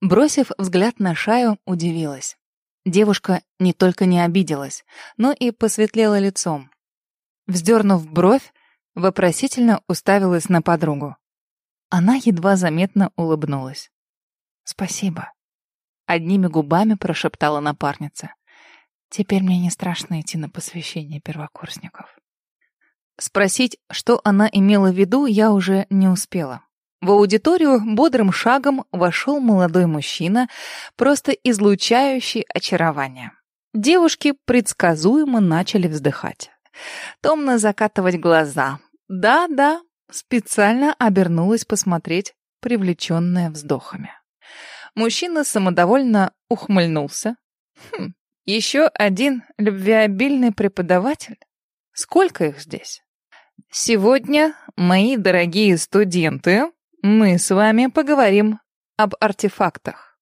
Бросив взгляд на Шаю, удивилась. Девушка не только не обиделась, но и посветлела лицом. Вздернув бровь, вопросительно уставилась на подругу. Она едва заметно улыбнулась. «Спасибо», — одними губами прошептала напарница. «Теперь мне не страшно идти на посвящение первокурсников». Спросить, что она имела в виду, я уже не успела. В аудиторию бодрым шагом вошел молодой мужчина, просто излучающий очарование. Девушки предсказуемо начали вздыхать. Томно закатывать глаза. Да-да, специально обернулась посмотреть, привлеченная вздохами. Мужчина самодовольно ухмыльнулся. Хм, еще один любвеобильный преподаватель? Сколько их здесь? Сегодня, мои дорогие студенты, мы с вами поговорим об артефактах.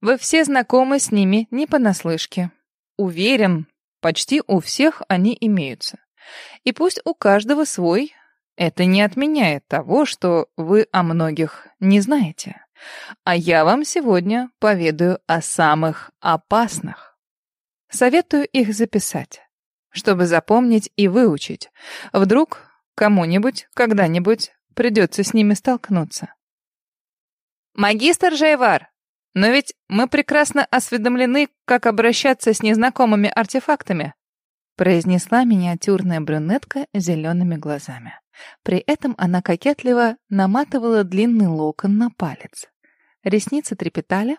Вы все знакомы с ними не понаслышке. Уверен, почти у всех они имеются. И пусть у каждого свой, это не отменяет того, что вы о многих не знаете. А я вам сегодня поведаю о самых опасных. Советую их записать, чтобы запомнить и выучить. Вдруг кому-нибудь когда-нибудь Придется с ними столкнуться. «Магистр Жайвар, но ведь мы прекрасно осведомлены, как обращаться с незнакомыми артефактами», произнесла миниатюрная брюнетка с зелеными глазами. При этом она кокетливо наматывала длинный локон на палец. Ресницы трепетали,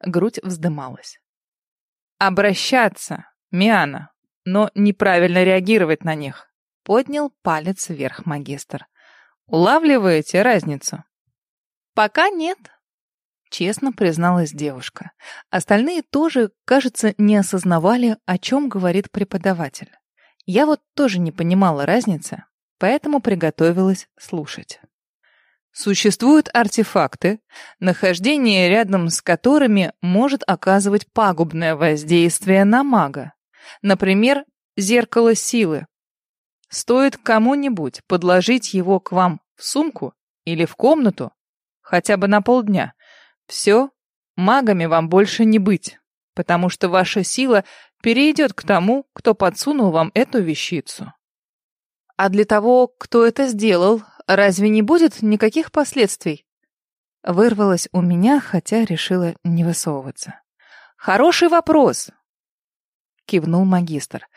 грудь вздымалась. «Обращаться, Миана, но неправильно реагировать на них», поднял палец вверх магистр. Улавливаете разницу? Пока нет, честно призналась девушка. Остальные тоже, кажется, не осознавали, о чем говорит преподаватель. Я вот тоже не понимала разницы, поэтому приготовилась слушать. Существуют артефакты, нахождение рядом с которыми может оказывать пагубное воздействие на мага. Например, зеркало силы, Стоит кому-нибудь подложить его к вам в сумку или в комнату, хотя бы на полдня, все, магами вам больше не быть, потому что ваша сила перейдет к тому, кто подсунул вам эту вещицу. А для того, кто это сделал, разве не будет никаких последствий? Вырвалось у меня, хотя решила не высовываться. Хороший вопрос, кивнул магистр.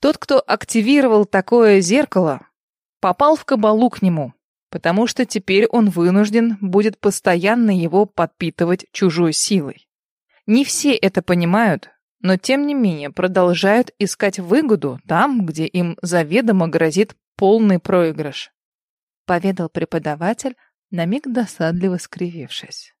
Тот, кто активировал такое зеркало, попал в кабалу к нему, потому что теперь он вынужден будет постоянно его подпитывать чужой силой. Не все это понимают, но тем не менее продолжают искать выгоду там, где им заведомо грозит полный проигрыш. Поведал преподаватель, на миг досадливо скривившись.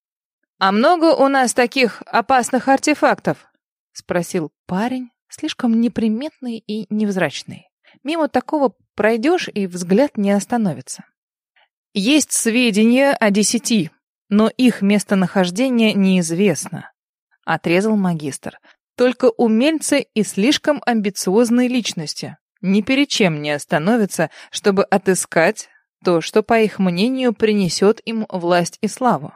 «А много у нас таких опасных артефактов?» — спросил парень, слишком неприметный и невзрачный. Мимо такого пройдешь, и взгляд не остановится. Есть сведения о десяти, но их местонахождение неизвестно, отрезал магистр. Только умельцы и слишком амбициозные личности ни перед чем не остановятся, чтобы отыскать то, что, по их мнению, принесет им власть и славу.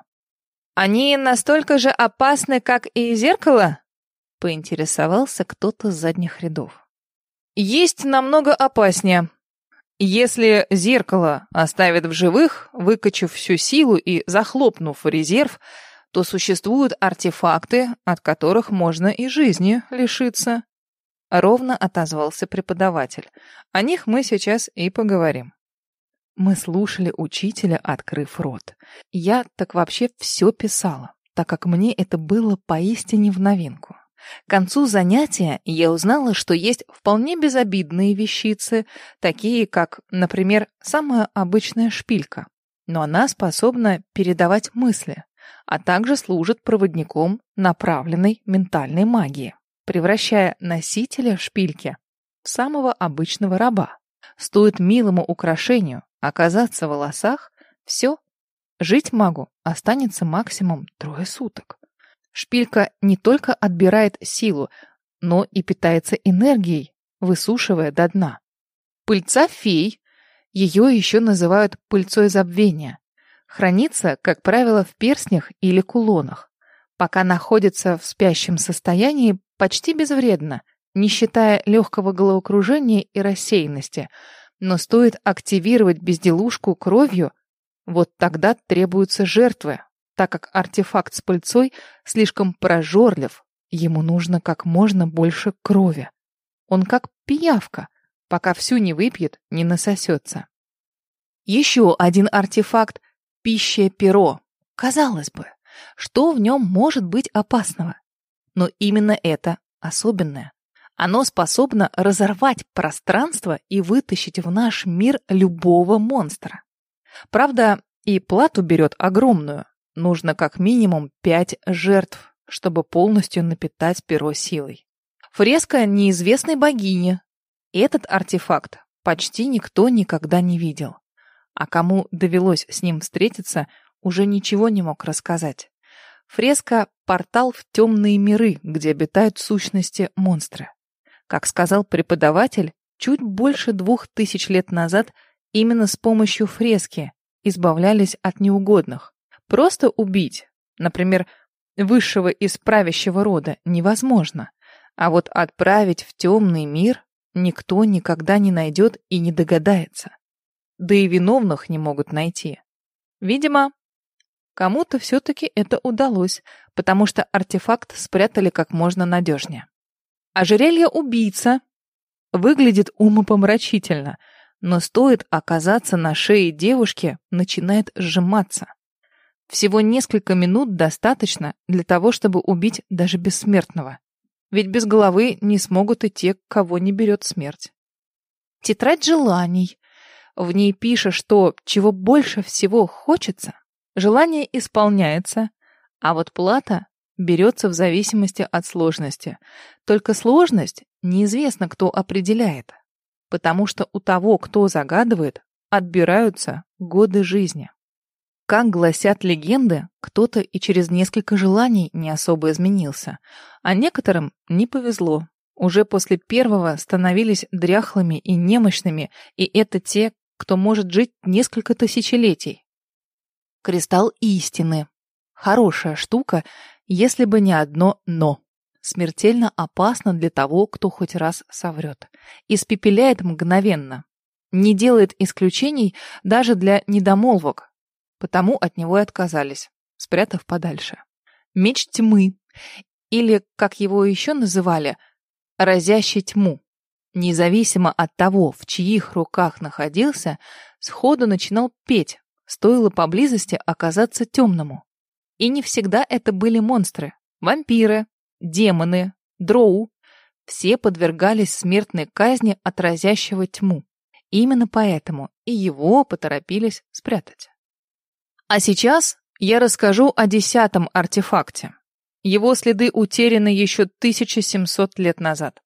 Они настолько же опасны, как и зеркало? Поинтересовался кто-то с задних рядов. Есть намного опаснее. Если зеркало оставит в живых, выкачав всю силу и захлопнув резерв, то существуют артефакты, от которых можно и жизни лишиться. Ровно отозвался преподаватель. О них мы сейчас и поговорим. Мы слушали учителя, открыв рот. Я так вообще все писала, так как мне это было поистине в новинку. К концу занятия я узнала, что есть вполне безобидные вещицы, такие как, например, самая обычная шпилька. Но она способна передавать мысли, а также служит проводником направленной ментальной магии, превращая носителя шпильки в самого обычного раба. Стоит милому украшению оказаться в волосах, все, жить магу останется максимум трое суток. Шпилька не только отбирает силу, но и питается энергией, высушивая до дна. Пыльца фей, ее еще называют пыльцой забвения, хранится, как правило, в перстнях или кулонах. Пока находится в спящем состоянии, почти безвредно, не считая легкого головокружения и рассеянности. Но стоит активировать безделушку кровью, вот тогда требуются жертвы, так как артефакт с пыльцой слишком прожорлив, ему нужно как можно больше крови. Он как пиявка, пока всю не выпьет, не насосется. Еще один артефакт — пища-перо. Казалось бы, что в нем может быть опасного? Но именно это особенное. Оно способно разорвать пространство и вытащить в наш мир любого монстра. Правда, и плату берет огромную. Нужно как минимум пять жертв, чтобы полностью напитать перо силой. Фреска неизвестной богини. Этот артефакт почти никто никогда не видел а кому довелось с ним встретиться, уже ничего не мог рассказать. Фреска — портал в темные миры, где обитают сущности монстры. Как сказал преподаватель, чуть больше двух тысяч лет назад именно с помощью фрески избавлялись от неугодных. Просто убить, например, высшего из правящего рода, невозможно. А вот отправить в темный мир никто никогда не найдет и не догадается да и виновных не могут найти. Видимо, кому-то все-таки это удалось, потому что артефакт спрятали как можно надежнее. Ожерелье убийца выглядит умопомрачительно, но стоит оказаться на шее девушки, начинает сжиматься. Всего несколько минут достаточно для того, чтобы убить даже бессмертного. Ведь без головы не смогут и те, кого не берет смерть. Тетрадь желаний. В ней пишешь что чего больше всего хочется, желание исполняется, а вот плата берется в зависимости от сложности. Только сложность неизвестно, кто определяет, потому что у того, кто загадывает, отбираются годы жизни. Как гласят легенды, кто-то и через несколько желаний не особо изменился, а некоторым не повезло. Уже после первого становились дряхлыми и немощными, и это те, кто может жить несколько тысячелетий. Кристалл истины. Хорошая штука, если бы не одно «но». Смертельно опасно для того, кто хоть раз соврет. Испепеляет мгновенно. Не делает исключений даже для недомолвок. Потому от него и отказались, спрятав подальше. Меч тьмы. Или, как его еще называли, разящий тьму. Независимо от того, в чьих руках находился, сходу начинал петь, стоило поблизости оказаться темному. И не всегда это были монстры. Вампиры, демоны, дроу. Все подвергались смертной казни от разящего тьму. Именно поэтому и его поторопились спрятать. А сейчас я расскажу о десятом артефакте. Его следы утеряны еще 1700 лет назад.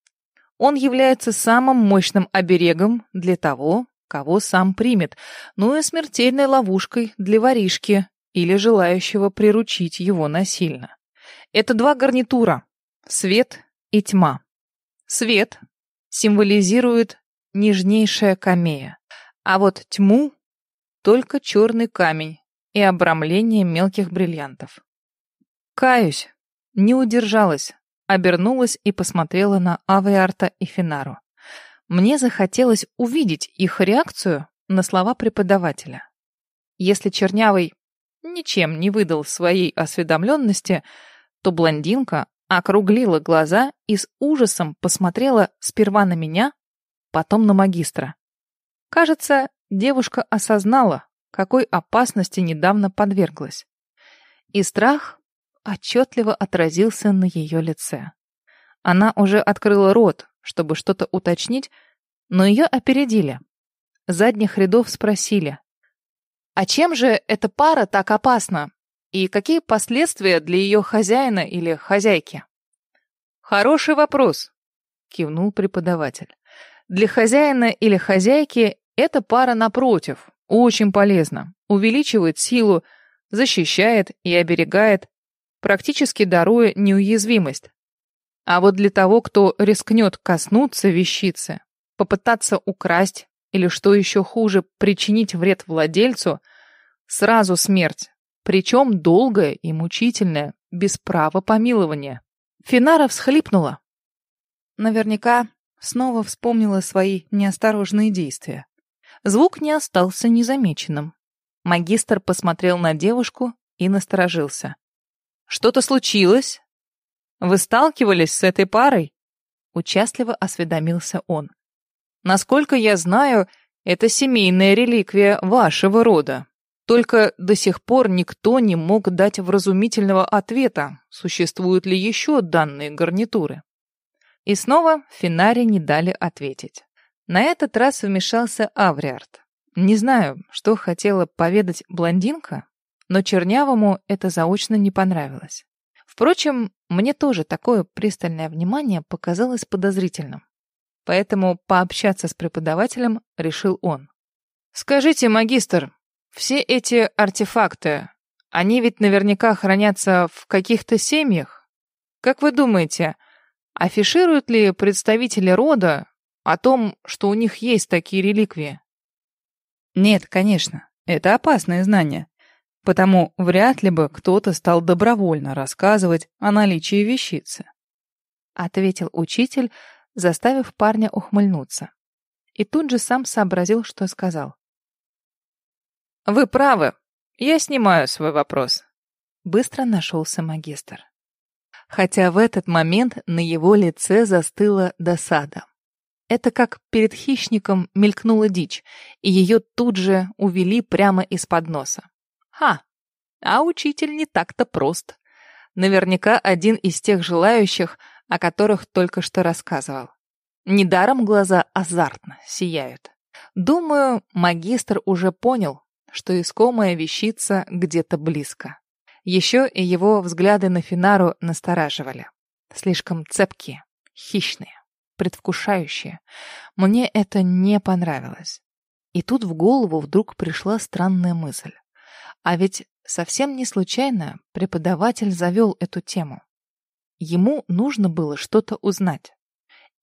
Он является самым мощным оберегом для того, кого сам примет, ну и смертельной ловушкой для воришки или желающего приручить его насильно. Это два гарнитура — свет и тьма. Свет символизирует нежнейшая камея, а вот тьму — только черный камень и обрамление мелких бриллиантов. Каюсь, не удержалась, обернулась и посмотрела на Авиарта и Финару. Мне захотелось увидеть их реакцию на слова преподавателя. Если Чернявый ничем не выдал своей осведомленности, то блондинка округлила глаза и с ужасом посмотрела сперва на меня, потом на магистра. Кажется, девушка осознала, какой опасности недавно подверглась. И страх отчетливо отразился на ее лице. Она уже открыла рот, чтобы что-то уточнить, но ее опередили. Задних рядов спросили. «А чем же эта пара так опасна? И какие последствия для ее хозяина или хозяйки?» «Хороший вопрос», — кивнул преподаватель. «Для хозяина или хозяйки эта пара, напротив, очень полезна. Увеличивает силу, защищает и оберегает, практически даруя неуязвимость. А вот для того, кто рискнет коснуться вещицы, попытаться украсть или, что еще хуже, причинить вред владельцу, сразу смерть, причем долгая и мучительная, без права помилования. Финара всхлипнула. Наверняка снова вспомнила свои неосторожные действия. Звук не остался незамеченным. Магистр посмотрел на девушку и насторожился. «Что-то случилось? Вы сталкивались с этой парой?» Участливо осведомился он. «Насколько я знаю, это семейная реликвия вашего рода. Только до сих пор никто не мог дать вразумительного ответа, существуют ли еще данные гарнитуры. И снова Финари не дали ответить. На этот раз вмешался Авриард. Не знаю, что хотела поведать блондинка, но Чернявому это заочно не понравилось. Впрочем, мне тоже такое пристальное внимание показалось подозрительным. Поэтому пообщаться с преподавателем решил он. «Скажите, магистр, все эти артефакты, они ведь наверняка хранятся в каких-то семьях? Как вы думаете, афишируют ли представители рода о том, что у них есть такие реликвии? Нет, конечно, это опасное знание, потому вряд ли бы кто-то стал добровольно рассказывать о наличии вещицы. Ответил учитель, заставив парня ухмыльнуться. И тут же сам сообразил, что сказал. Вы правы. Я снимаю свой вопрос. Быстро нашелся магистр. Хотя в этот момент на его лице застыла досада. Это как перед хищником мелькнула дичь, и ее тут же увели прямо из-под носа. Ха! А учитель не так-то прост. Наверняка один из тех желающих, о которых только что рассказывал. Недаром глаза азартно сияют. Думаю, магистр уже понял, что искомая вещица где-то близко. Еще и его взгляды на Финару настораживали. Слишком цепкие, хищные, предвкушающие. Мне это не понравилось. И тут в голову вдруг пришла странная мысль. А ведь совсем не случайно преподаватель завел эту тему. Ему нужно было что-то узнать.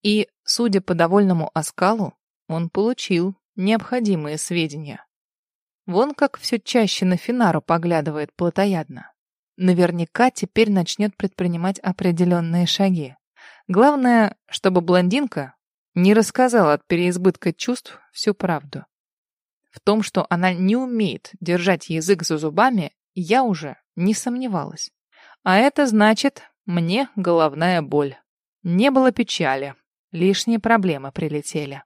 И, судя по довольному оскалу, он получил необходимые сведения. Вон как все чаще на Финару поглядывает плотоядно. Наверняка теперь начнет предпринимать определенные шаги. Главное, чтобы блондинка не рассказала от переизбытка чувств всю правду. В том, что она не умеет держать язык за зубами, я уже не сомневалась. А это значит, мне головная боль. Не было печали, лишние проблемы прилетели.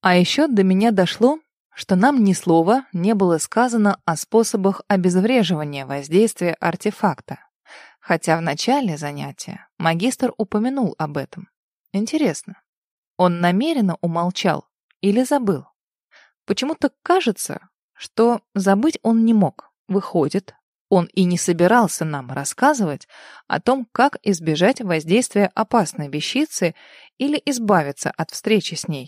А еще до меня дошло, что нам ни слова не было сказано о способах обезвреживания воздействия артефакта. Хотя в начале занятия магистр упомянул об этом. Интересно, он намеренно умолчал или забыл? Почему-то кажется, что забыть он не мог. Выходит, он и не собирался нам рассказывать о том, как избежать воздействия опасной вещицы или избавиться от встречи с ней.